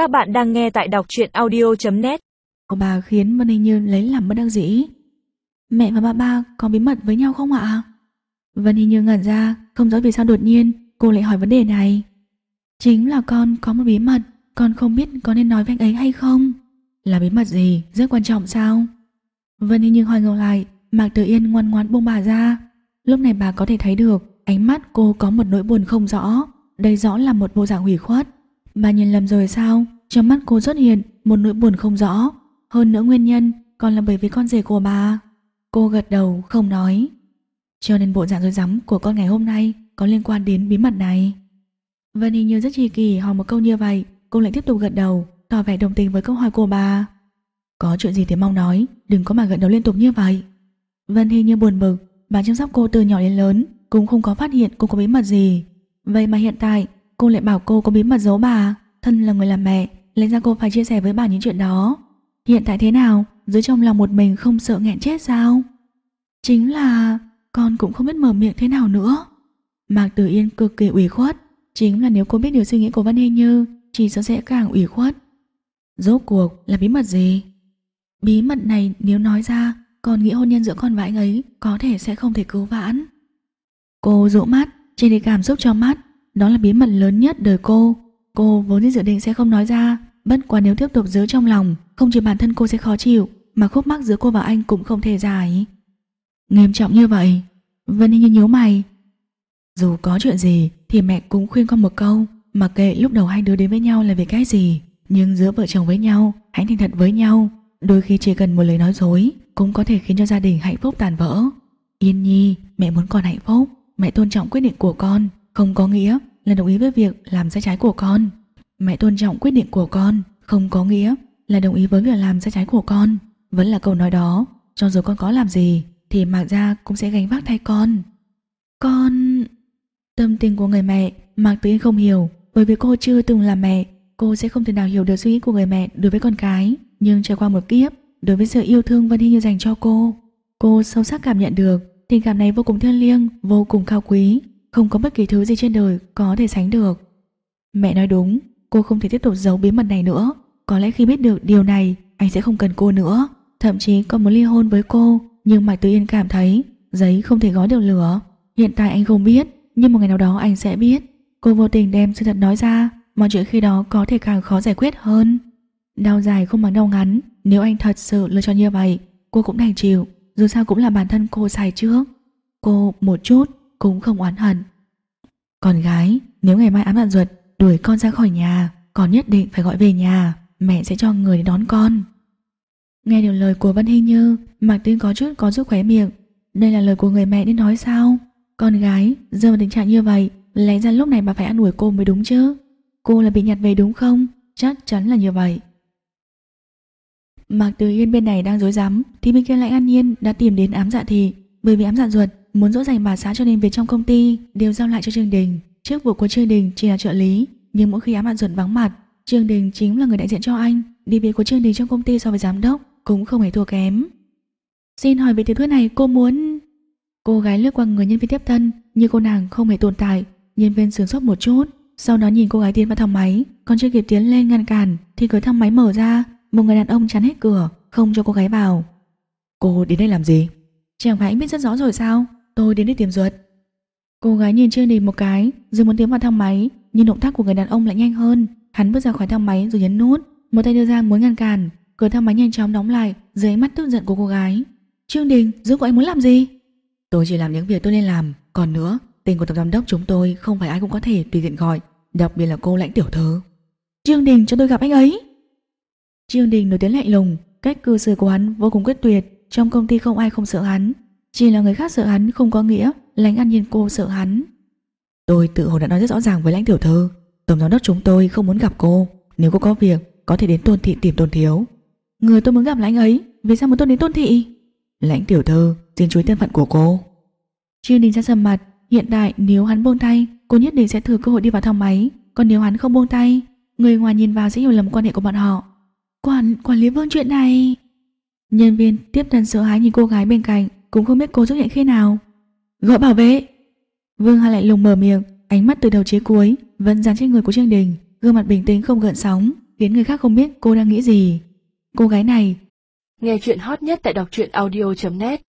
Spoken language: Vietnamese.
Các bạn đang nghe tại đọc truyện audio.net của bà khiến Vân Hình Như lấy làm bất đắc dĩ. Mẹ và bà ba có bí mật với nhau không ạ? Vân Hình Như ngẩn ra, không rõ vì sao đột nhiên cô lại hỏi vấn đề này. Chính là con có một bí mật, con không biết có nên nói với anh ấy hay không. Là bí mật gì, rất quan trọng sao? Vân Hình Như hỏi ngược lại, Mạc Tử Yên ngoan ngoãn buông bà ra. Lúc này bà có thể thấy được ánh mắt cô có một nỗi buồn không rõ, đây rõ là một bộ dạng hủy khuất. Bà nhìn lầm rồi sao? Trong mắt cô xuất hiện một nỗi buồn không rõ. Hơn nữa nguyên nhân còn là bởi vì con rể của bà. Cô gật đầu không nói. Cho nên bộ dạng rối rắm của con ngày hôm nay có liên quan đến bí mật này. Vân hình như rất chi kỳ hỏi một câu như vậy, cô lại tiếp tục gật đầu, tỏ vẻ đồng tình với câu hỏi của bà. Có chuyện gì thì mong nói, đừng có mà gật đầu liên tục như vậy. Vân hình như buồn bực, bà chăm sóc cô từ nhỏ đến lớn, cũng không có phát hiện cô có bí mật gì. Vậy mà hiện tại cô lại bảo cô có bí mật giấu bà, thân là người làm mẹ, lẽ ra cô phải chia sẻ với bà những chuyện đó. Hiện tại thế nào, dưới trong lòng một mình không sợ nghẹn chết sao? Chính là con cũng không biết mở miệng thế nào nữa. Mạc Tử Yên cực kỳ ủy khuất, chính là nếu cô biết điều suy nghĩ của Văn Hình Như, chỉ sợ sẽ càng ủy khuất. Rốt cuộc là bí mật gì? Bí mật này nếu nói ra, còn nghĩ hôn nhân giữa con và anh ấy có thể sẽ không thể cứu vãn. Cô dụ mắt, trên đi cảm xúc trong mắt, đó là bí mật lớn nhất đời cô. Cô vốn dự định sẽ không nói ra, bất quá nếu tiếp tục giữ trong lòng, không chỉ bản thân cô sẽ khó chịu, mà khúc mắc giữa cô và anh cũng không thể giải. Nghiêm trọng như vậy, Vân như nhíu mày. Dù có chuyện gì thì mẹ cũng khuyên con một câu, mặc kệ lúc đầu hai đứa đến với nhau là vì cái gì, nhưng giữa vợ chồng với nhau, hãy thành thật với nhau, đôi khi chỉ cần một lời nói dối cũng có thể khiến cho gia đình hạnh phúc tàn vỡ. Yên Nhi, mẹ muốn con hạnh phúc, mẹ tôn trọng quyết định của con, không có nghĩa là đồng ý với việc làm sai trái của con. Mẹ tôn trọng quyết định của con, không có nghĩa là đồng ý với việc làm sai trái của con. Vẫn là câu nói đó, cho dù con có làm gì thì Mạc Gia cũng sẽ gánh vác thay con. Con... Tâm tình của người mẹ Mạc Tử Yên không hiểu bởi vì cô chưa từng là mẹ cô sẽ không thể nào hiểu được suy nghĩ của người mẹ đối với con cái nhưng trải qua một kiếp đối với sự yêu thương Vân Hy như dành cho cô cô sâu sắc cảm nhận được tình cảm này vô cùng thiêng liêng vô cùng cao quý không có bất kỳ thứ gì trên đời có thể sánh được mẹ nói đúng cô không thể tiếp tục giấu bí mật này nữa có lẽ khi biết được điều này anh sẽ không cần cô nữa thậm chí còn muốn ly hôn với cô nhưng Mạch tự Yên cảm thấy giấy không thể gói được lửa. Hiện tại anh không biết, nhưng một ngày nào đó anh sẽ biết. Cô vô tình đem sự thật nói ra, mọi chuyện khi đó có thể càng khó giải quyết hơn. Đau dài không bằng đau ngắn, nếu anh thật sự lựa chọn như vậy, cô cũng đành chịu, dù sao cũng là bản thân cô sai trước. Cô một chút cũng không oán hận. Con gái, nếu ngày mai ám đạn ruột đuổi con ra khỏi nhà, con nhất định phải gọi về nhà, mẹ sẽ cho người đến đón con. Nghe được lời của Vân Hình Như, Mạc Tuyên có chút có chút khóe miệng. Đây là lời của người mẹ nên nói sao? Con gái, giờ mà tình trạng như vậy, lẽ ra lúc này bà phải ăn đuổi cô mới đúng chứ. Cô là bị nhặt về đúng không? Chắc chắn là như vậy. Mạc Từ Yên bên này đang dối rắm thì bên kia lại an nhiên đã tìm đến ám dạ thị bởi vì ám dạ ruột muốn dỗ dành bà xã cho nên việc trong công ty đều giao lại cho Trương Đình. Trước vụ của Trương Đình chỉ là trợ lý, nhưng mỗi khi ám dạ ruột vắng mặt, Trương Đình chính là người đại diện cho anh. Địa vị của Trương Đình trong công ty so với giám đốc cũng không hề thua kém. Xin hỏi về tiểu thuyết này cô muốn... Cô gái lướt qua người nhân viên tiếp tân như cô nàng không hề tồn tại. Nhân viên sướng sốt một chút, sau đó nhìn cô gái tiến vào thang máy, còn chưa kịp tiến lên ngăn cản thì cửa thang máy mở ra, một người đàn ông chắn hết cửa, không cho cô gái vào. Cô đến đây làm gì? Chẳng phải anh biết rất rõ rồi sao? Tôi đến đây tìm ruột. Cô gái nhìn Trương Đình một cái, rồi muốn tiến vào thang máy, nhưng động tác của người đàn ông lại nhanh hơn. Hắn bước ra khỏi thang máy rồi nhấn nút, một tay đưa ra muốn ngăn cản, cửa thang máy nhanh chóng đóng lại dưới ánh mắt tức giận của cô gái. Trương Đình, rốt cuộc anh muốn làm gì? Tôi chỉ làm những việc tôi nên làm, còn nữa, tên của tổng giám đốc chúng tôi không phải ai cũng có thể tùy tiện gọi, đặc biệt là cô lãnh tiểu thư. Trương Đình cho tôi gặp anh ấy. Trương Đình nổi tiếng lạnh lùng, cách cư xử của hắn vô cùng quyết tuyệt, trong công ty không ai không sợ hắn, chỉ là người khác sợ hắn không có nghĩa lãnh an nhiên cô sợ hắn. Tôi tự hồ đã nói rất rõ ràng với lãnh tiểu thư, tổng giám đốc chúng tôi không muốn gặp cô, nếu cô có việc có thể đến tôn thị tìm tôn thiếu. Người tôi muốn gặp là anh ấy, vì sao muốn tôi đến tôn thị? Lãnh tiểu thư, xin chú ý thân phận của cô. Trương Đình ra sầm mặt, hiện tại nếu hắn buông tay, cô nhất định sẽ thừa cơ hội đi vào thang máy, còn nếu hắn không buông tay, người ngoài nhìn vào sẽ hiểu lầm quan hệ của bọn họ. Quản, quản lý vương chuyện này... Nhân viên tiếp tân sợ hãi nhìn cô gái bên cạnh, cũng không biết cô xuất hiện khi nào. Gọi bảo vệ! Vương Hà lại lùng mở miệng, ánh mắt từ đầu chí cuối vẫn dán trên người của Trương Đình, gương mặt bình tĩnh không gợn sóng, khiến người khác không biết cô đang nghĩ gì. Cô gái này Nghe chuyện hot nhất tại đọc truyện audio.net